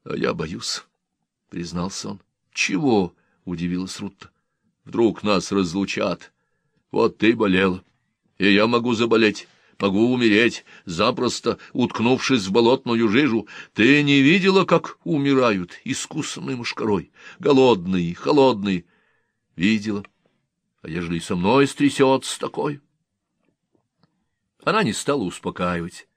— А я боюсь, — признался он. — Чего? — удивилась Рутта. — Вдруг нас разлучат. Вот ты болела, и я могу заболеть. Могу умереть, запросто уткнувшись в болотную жижу. Ты не видела, как умирают искусанной мушкарой, голодные, холодные? Видела. А ежели со мной стрясется такой? Она не стала успокаивать.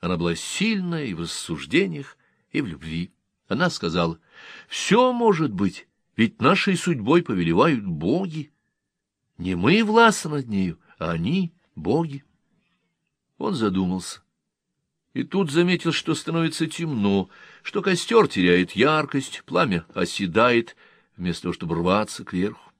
Она была сильная и в рассуждениях, и в любви. Она сказала, «Все может быть, ведь нашей судьбой повелевают боги. Не мы властны над нею, а они — боги». Он задумался. И тут заметил, что становится темно, что костер теряет яркость, пламя оседает, вместо того, чтобы рваться кверху.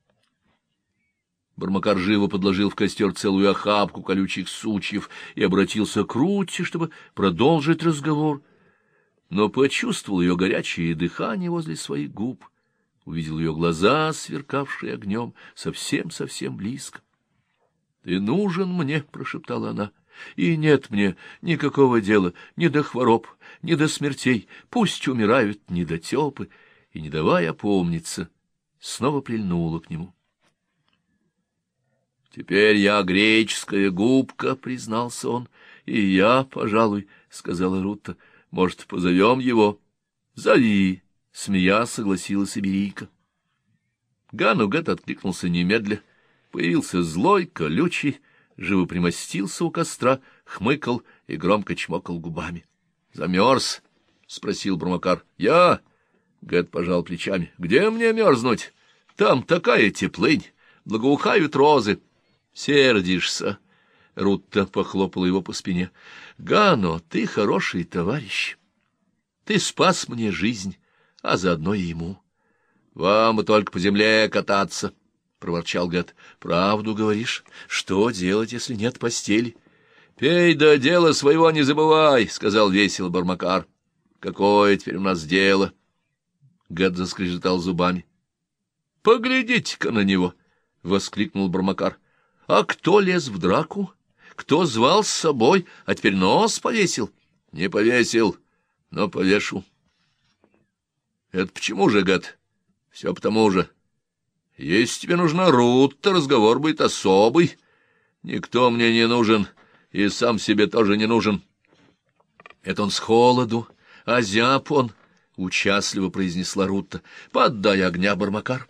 Бармакар живо подложил в костер целую охапку колючих сучьев и обратился к Рутте, чтобы продолжить разговор, но почувствовал ее горячее дыхание возле своих губ, увидел ее глаза, сверкавшие огнем, совсем-совсем близко. — Ты нужен мне, — прошептала она, — и нет мне никакого дела ни до хвороб, ни до смертей, пусть умирают недотепы, и, не давая опомниться, снова прильнула к нему. — Теперь я греческая губка, — признался он. — И я, пожалуй, — сказала Рутта. — Может, позовем его? — Зови, — смея согласилась Иберийка. Ганугат откликнулся немедля. Появился злой, колючий, живо примостился у костра, хмыкал и громко чмокал губами. — Замерз? — спросил Брамакар. — Я? — Гэт пожал плечами. — Где мне мерзнуть? Там такая теплынь, благоухают розы. — Сердишься. Рутта похлопала его по спине. Гано, ты хороший товарищ. Ты спас мне жизнь, а заодно и ему. Вам бы только по земле кататься, — проворчал Гет. Правду говоришь? Что делать, если нет постели? Пей да дело своего не забывай, — сказал весело Бармакар. Какое теперь у нас дело? Гет заскрежетал зубами. — Поглядите-ка на него! — воскликнул Бармакар. А кто лез в драку? Кто звал с собой, а теперь нос повесил? Не повесил, но повешу. Это почему же, гад? Все потому же. Если тебе нужна Рут, разговор будет особый. Никто мне не нужен, и сам себе тоже не нужен. Это он с холоду, а зяб он, — участливо произнесла Рутта. — Поддай огня, Бармакар.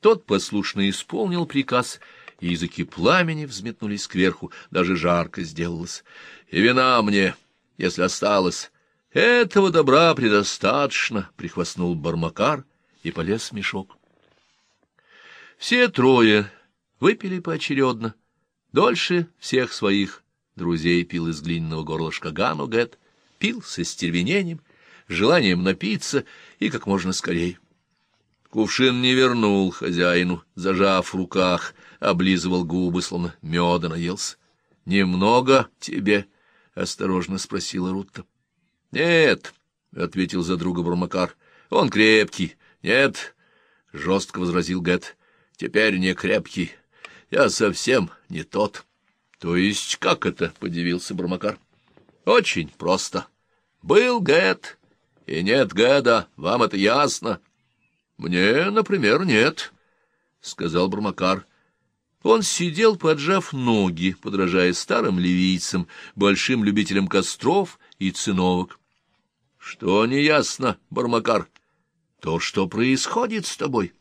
Тот послушно исполнил приказ — и языки пламени взметнулись кверху, даже жарко сделалось. И вина мне, если осталось. Этого добра предостаточно, — прихвастнул Бармакар и полез в мешок. Все трое выпили поочередно. Дольше всех своих друзей пил из глиняного горлышка Ганугет, пил со стервенением, желанием напиться и как можно скорее. Кувшин не вернул хозяину, зажав в руках, облизывал губы, словно меда наелся. — Немного тебе? — осторожно спросила Рутта. — Нет, — ответил за друга Бурмакар. — Он крепкий. — Нет, — жестко возразил Гэт. — Теперь не крепкий. Я совсем не тот. — То есть как это? — подивился Бурмакар. — Очень просто. Был Гэт, и нет Гэда, вам это ясно? —— Мне, например, нет, — сказал Бурмакар. Он сидел, поджав ноги, подражая старым ливийцам, большим любителям костров и циновок. — Что неясно, Бармакар? То, что происходит с тобой.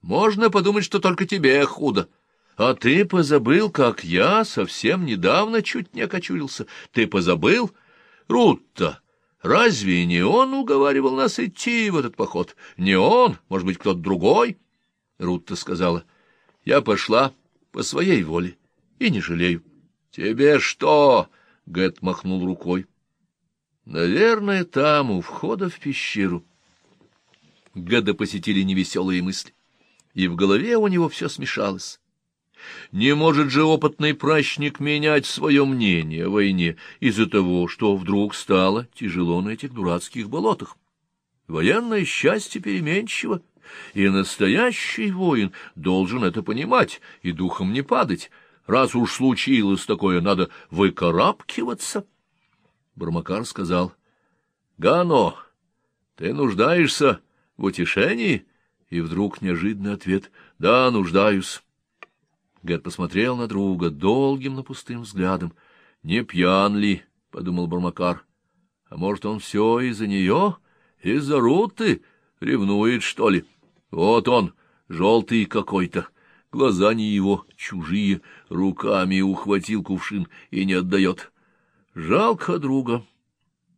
Можно подумать, что только тебе худо. А ты позабыл, как я совсем недавно чуть не окочурился. Ты позабыл? Рутта, Разве не он уговаривал нас идти в этот поход? Не он, может быть, кто-то другой? Рутта сказала. Я пошла по своей воле и не жалею. Тебе что? Гэт махнул рукой. Наверное, там, у входа в пещеру. Гэда посетили невеселые мысли, и в голове у него все смешалось. Не может же опытный прачник менять свое мнение о войне из-за того, что вдруг стало тяжело на этих дурацких болотах. Военное счастье переменчиво, и настоящий воин должен это понимать и духом не падать. Раз уж случилось такое, надо выкарабкиваться. Бармакар сказал, — Гано, — Ты нуждаешься в утешении? И вдруг неожиданный ответ — Да, нуждаюсь. Гет посмотрел на друга долгим, но пустым взглядом. — Не пьян ли? — подумал Бармакар. — А может, он все из-за нее? Из-за Руты? Ревнует, что ли? Вот он, желтый какой-то. Глаза не его, чужие, руками ухватил кувшин и не отдает. Жалко друга.